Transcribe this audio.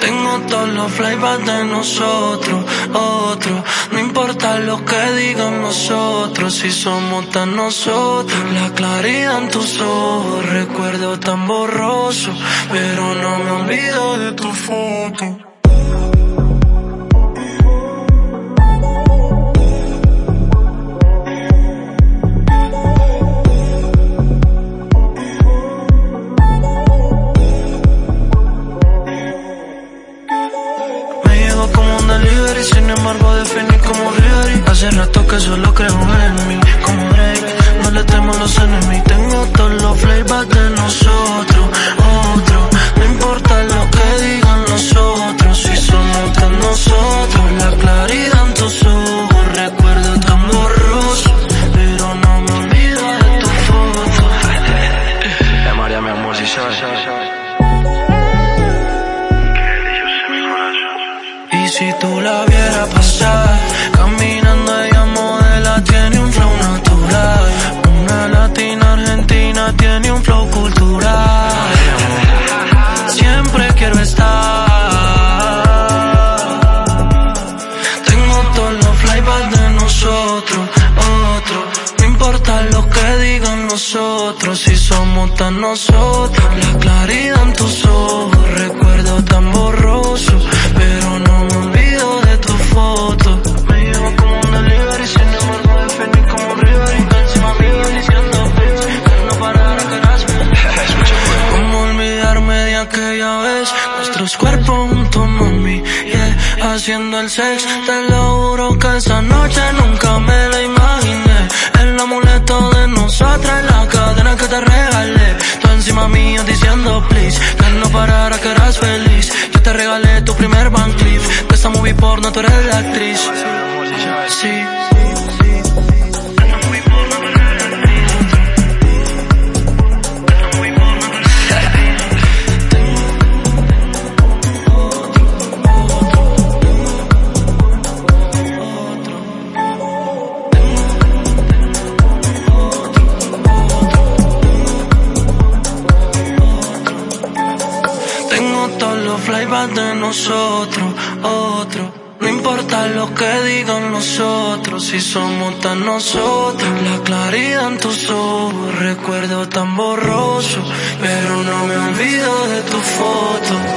Tengo todos los flavors de nosotros, otro. No importa lo que digan nosotros, si somos tan nosotros. La claridad en tus ojos, recuerdo tan borroso, pero no me olvido de tu foto. Delivery Sin embargo definí como Rivery Hace rato que solo creo en mí Como Drake, no le temo los enemigos si tú la vieras pasar, caminando ella modela, tiene un flow natural. Una latina argentina tiene un flow cultural. Siempre quiero estar. Tengo todos los flybacks de nosotros, otro. No importa lo que digan nosotros, si somos tan nosotros. La claridad en tus ojos, recuerdo tan borroso Nuestros cuerpos juntos, mami, yeah. Haciendo el sex, te lo juro que esa noche nunca me la imaginé. El amuleto de nosotras, la cadena que te regalé. Tú encima mío diciendo please Que no parara, que eras feliz Yo te regalé tu primer Van Cleef De esta movie porno tú eres la actriz. Sí los flybacks de nosotros, otro. No importa lo que digan nosotros, si somos tan nosotros. La claridad en tus ojos, recuerdo tan borroso, pero no me olvido de tu foto.